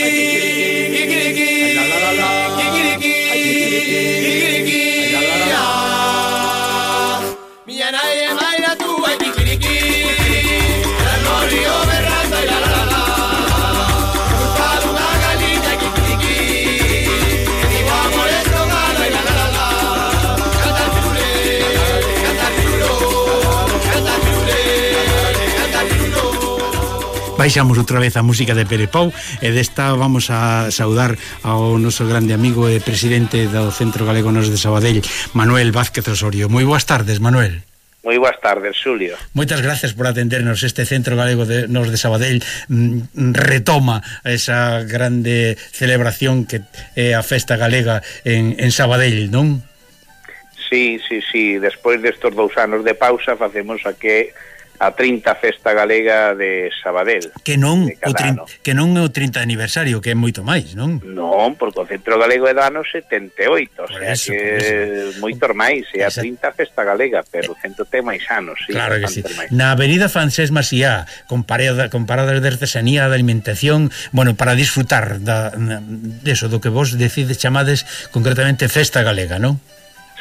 Hey. Baixamos outra vez a música de Perepou e desta vamos a saudar ao noso grande amigo e presidente do Centro Galego Nos de Sabadell, Manuel Vázquez Osorio. Moi boas tardes, Manuel. Moi boas tardes, Xulio. Moitas gracias por atendernos este Centro Galego de Nos de Sabadell mm, mm, retoma esa grande celebración que é a Festa Galega en, en Sabadell, non? Sí, sí, sí, despois destos dous anos de pausa facemos a que a 30 Festa Galega de Sabadell. Que non, o trin, que non é o 30 aniversario, que é moito máis, non? Non, porque o Centro Galego é do ano 78, por o sea eso, que é moito máis, é a 30 Festa Galega, pero o eh, centro ten máis anos. Sí, claro que sí. Máis. Na Avenida Francés Macià, con, parada, con paradas de artesanía, de alimentación, bueno, para disfrutar da, de eso, do que vos decides chamades concretamente Festa Galega, non?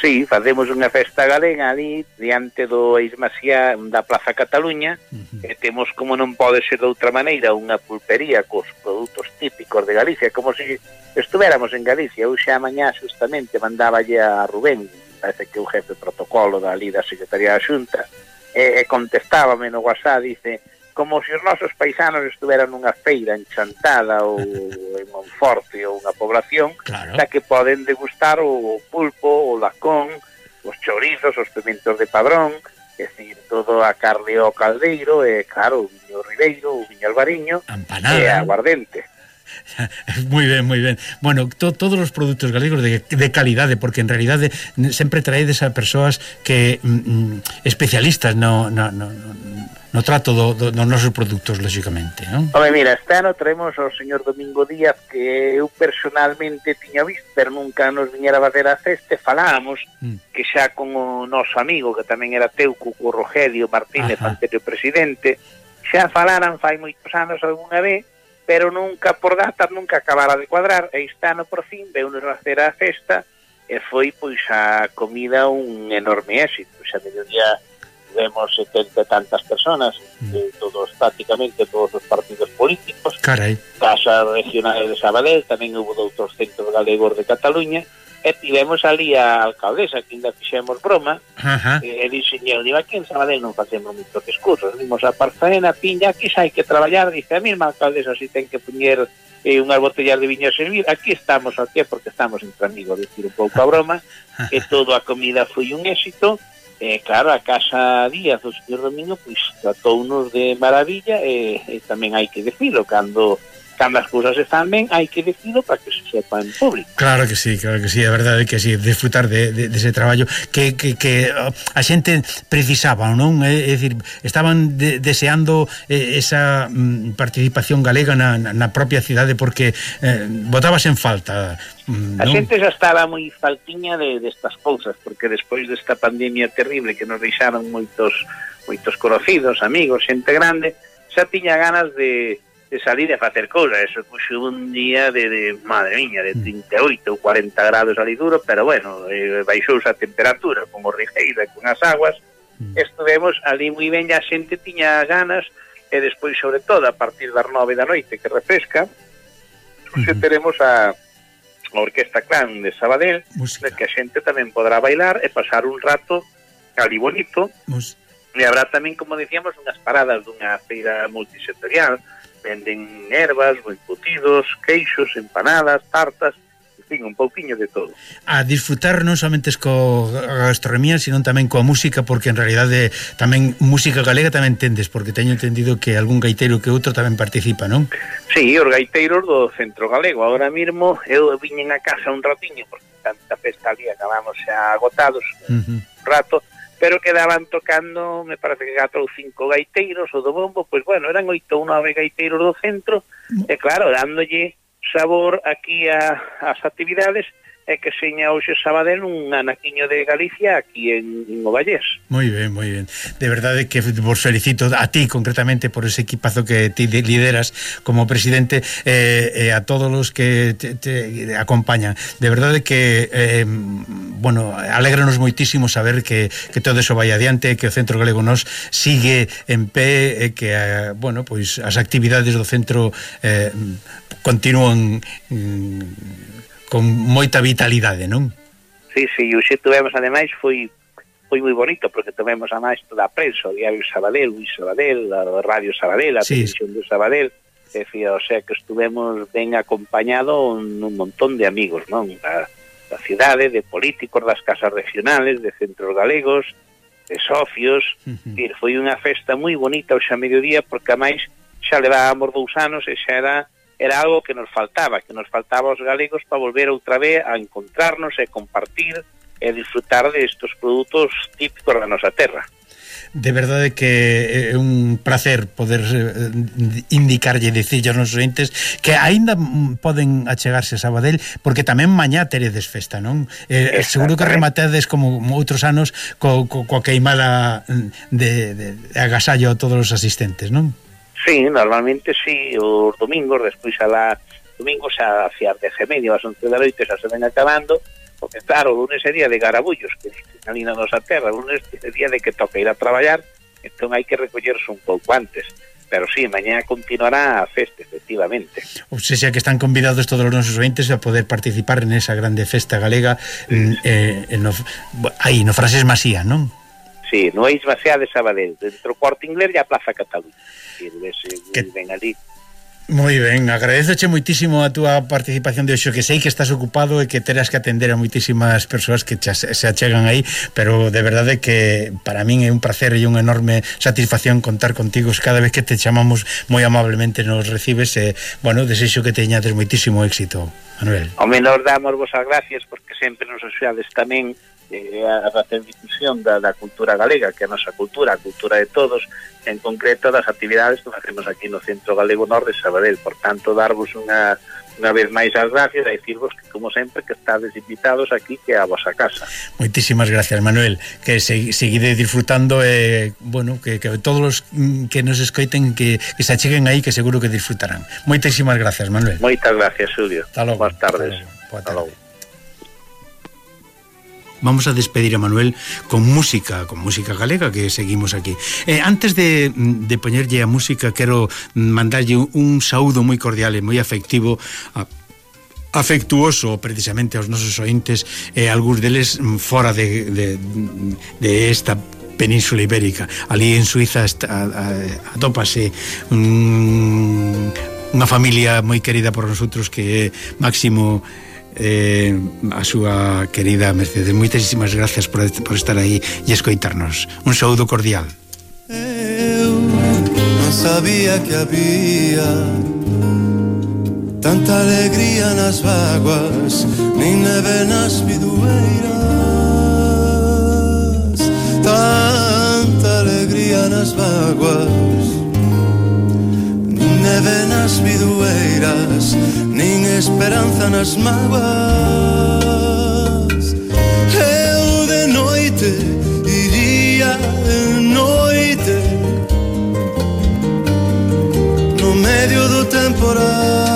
Sí, facemos unha festa galega ali diante do Eismasía da Plaza Cataluña uh -huh. e temos como non pode ser de outra maneira unha pulpería cos produtos típicos de Galicia como se estuvéramos en Galicia eu xa mañá justamente mandáballe a Rubén parece que o jefe protocolo da ali da Secretaría da Xunta e, e contestábame no WhatsApp dice como se os nosos paisanos estuveran nunha feira enchantada ou en Monforte ou unha población claro. da que poden degustar o pulpo, o lacón, os chorizos, os pimentos de padrón, é dicir, todo a carne ao caldeiro, e claro, o viño ribeiro, o viño albariño, Empanada. e eh? aguardente. moi ben, moi ben. Bueno, to, todos os produtos galegos de, de calidade, porque en realidade sempre traedes a persoas que mm, mm especialistas no, no, no, no no trato do, do, dos nosos produtos, lógicamente, non? Home, mira, este ano traemos ao señor Domingo Díaz que eu personalmente tiña visto, pero nunca nos viñera a facer a feste, falábamos mm. que xa con o noso amigo, que tamén era teu, Cuco Rogelio Martínez, Ajá. anterior presidente, xa falaran fai moitos anos algunha vez, pero nunca por datas nunca acabara de cuadrar, e este ano por fin veunos facer a festa, e foi pois a comida un enorme éxito, xa mediodía día vemos setenta e tantas personas, mm. Eh, todos prácticamente todos os partidos políticos. Carai. Casa Regional de Sabadell, tamén houve outros centros galegos de Cataluña, e tivemos ali a alcaldesa que ainda fixemos broma Ajá. e, e dixenlle, digo, aquí en Sabadell non facemos moitos discursos, vimos a Parcena, Piña aquí xa hai que traballar, dice a mesma alcaldesa si ten que puñer eh, unhas botellas de viño a servir, aquí estamos aquí porque estamos entre amigos, dicir un pouco a broma que toda a comida foi un éxito E claro, a Casa Díaz do señor Domingo pois, tratounos de maravilla eh, eh, e, e tamén hai que decirlo, cando cando as cousas están ben hai que decirlo para que se sepa en público Claro que sí, claro que sí, é verdade que sí disfrutar de, de, de ese traballo que, que, que a xente precisaba non? É, é dicir, estaban de, deseando eh, esa mm, participación galega na, na propia cidade porque eh, botabas en falta mm, non? A xente xa estaba moi faltiña de, destas de cousas porque despois desta pandemia terrible que nos deixaron moitos moitos conocidos, amigos, xente grande xa tiña ganas de de salir e facer cousas. Eso puxo un día de, de, madre miña, de 38 ou 40 grados ali duro, pero bueno, eh, baixouse a temperatura con o ribeiro e con as aguas. Mm. Estuvemos ali moi ben, a xente tiña ganas, e despois, sobre todo, a partir das nove da noite que refresca, se mm-hmm. teremos a, a Orquesta Clan de Sabadell, Música. que a xente tamén podrá bailar e pasar un rato ali bonito. Música. E habrá tamén, como decíamos, unhas paradas dunha feira multisectorial, venden ervas, embutidos, queixos, empanadas, tartas, en fin, un pouquiño de todo. A disfrutar non somente co gastronomía, sino tamén coa música, porque en realidade tamén música galega tamén entendes, porque teño entendido que algún gaiteiro que outro tamén participa, non? Sí, os gaiteiros do Centro Galego. Agora mesmo eu viñen a casa un ratiño, porque tanta festa ali acabamos xa agotados uh -huh. un rato, pero quedaban tocando, me parece que gato ou cinco gaiteiros o do bombo, pois bueno, eran oito ou nove gaiteiros do centro, mm. e claro, dándolle sabor aquí a, as actividades, e que seña hoxe Sabadell un anaquiño de Galicia aquí en, en o Vallés. Moi ben, moi ben. De verdade que vos felicito a ti concretamente por ese equipazo que ti lideras como presidente eh, eh, a todos os que te, te acompañan. De verdade que eh, bueno, alegranos moitísimo saber que, que todo eso vai adiante, que o Centro Galego nos sigue en pé e que eh, bueno, pois as actividades do centro eh, continúan mm, con moita vitalidade, non? Sí, sí, e xe tuvemos ademais foi foi moi bonito porque tomemos a máis toda a prensa, o diario Sabadell, Luis Sabadell, a Radio Sabadell, a sí. televisión de Sabadell, e fío, o sea que estuvemos ben acompañado un, un montón de amigos, non? Da, da cidade, de políticos das casas regionales, de centros galegos, de socios, uh -huh. e foi unha festa moi bonita hoxe a mediodía porque a máis xa levábamos dous anos e xa era era algo que nos faltaba, que nos faltaba aos galegos para volver outra vez a encontrarnos e compartir e disfrutar destes de produtos típicos da nosa terra. De verdade que é un placer poder eh, indicarlle e dicirlle aos nosos entes que aínda poden achegarse a Sabadell porque tamén mañá teredes festa, non? Eh, eh seguro que rematades como outros anos co, co, coa queimada de, de, de agasallo a todos os asistentes, non? Sí, normalmente sí, os domingos, despois a la domingos a hacia as 10 media, as 11 da noite xa se ven acabando, porque claro, o lunes é día de garabullos, que dicen ali na nosa terra, o lunes é día de que toca ir a traballar, entón hai que recollerse un pouco antes pero sí, mañá continuará a festa, efectivamente. Ou sea, que están convidados todos os nosos ointes a poder participar nesa grande festa galega sí. Mm, eh, no, aí, no Frases Masía, non? Sí, no Eix Maciá de Sabadell, dentro do Corte Inglés e a Plaza Cataluña. Sí, eh, que ven ali. Moi ben, agradeceche moitísimo a túa participación de hoxe que sei que estás ocupado e que terás que atender a moitísimas persoas que se achegan aí pero de verdade que para min é un placer e unha enorme satisfacción contar contigo cada vez que te chamamos moi amablemente nos recibes e, bueno, desexo que teñades moitísimo éxito Manuel. O menor damos vos as gracias porque sempre nos axudades tamén eh, a recendificación da, da cultura galega, que é a nosa cultura, a cultura de todos, en concreto das actividades que facemos aquí no Centro Galego Norte de Sabadell. Por tanto, darvos unha, unha vez máis as gracias e dicirvos que, como sempre, que estades invitados aquí que a vosa casa. Moitísimas gracias, Manuel. Que se, seguide disfrutando e, eh, bueno, que, que todos os que nos escoiten que, que se acheguen aí, que seguro que disfrutarán. Moitísimas gracias, Manuel. Moitas gracias, Xulio. Hasta logo. Boas tardes. Hasta logo. Hasta logo vamos a despedir a Manuel con música, con música galega que seguimos aquí. Eh, antes de, de poñerlle a música, quero mandarlle un saúdo moi cordial e moi afectivo a afectuoso precisamente aos nosos ointes e eh, algúns deles fora de, de, de esta península ibérica ali en Suiza está, atópase un, unha familia moi querida por nosotros que é Máximo eh, a súa querida Mercedes. Moitísimas gracias por, por estar aí e escoitarnos. Un saúdo cordial. Eu non sabía que había tanta alegría nas vaguas, nin neve nas vidueiras. Tanta alegría nas vaguas, nin neve nas vidueiras nin esperanza nas mágoas. Eu de noite iría noite No medio do temporal.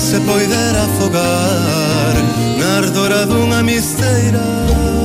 se poidera afogar Na ardora dunha misteira.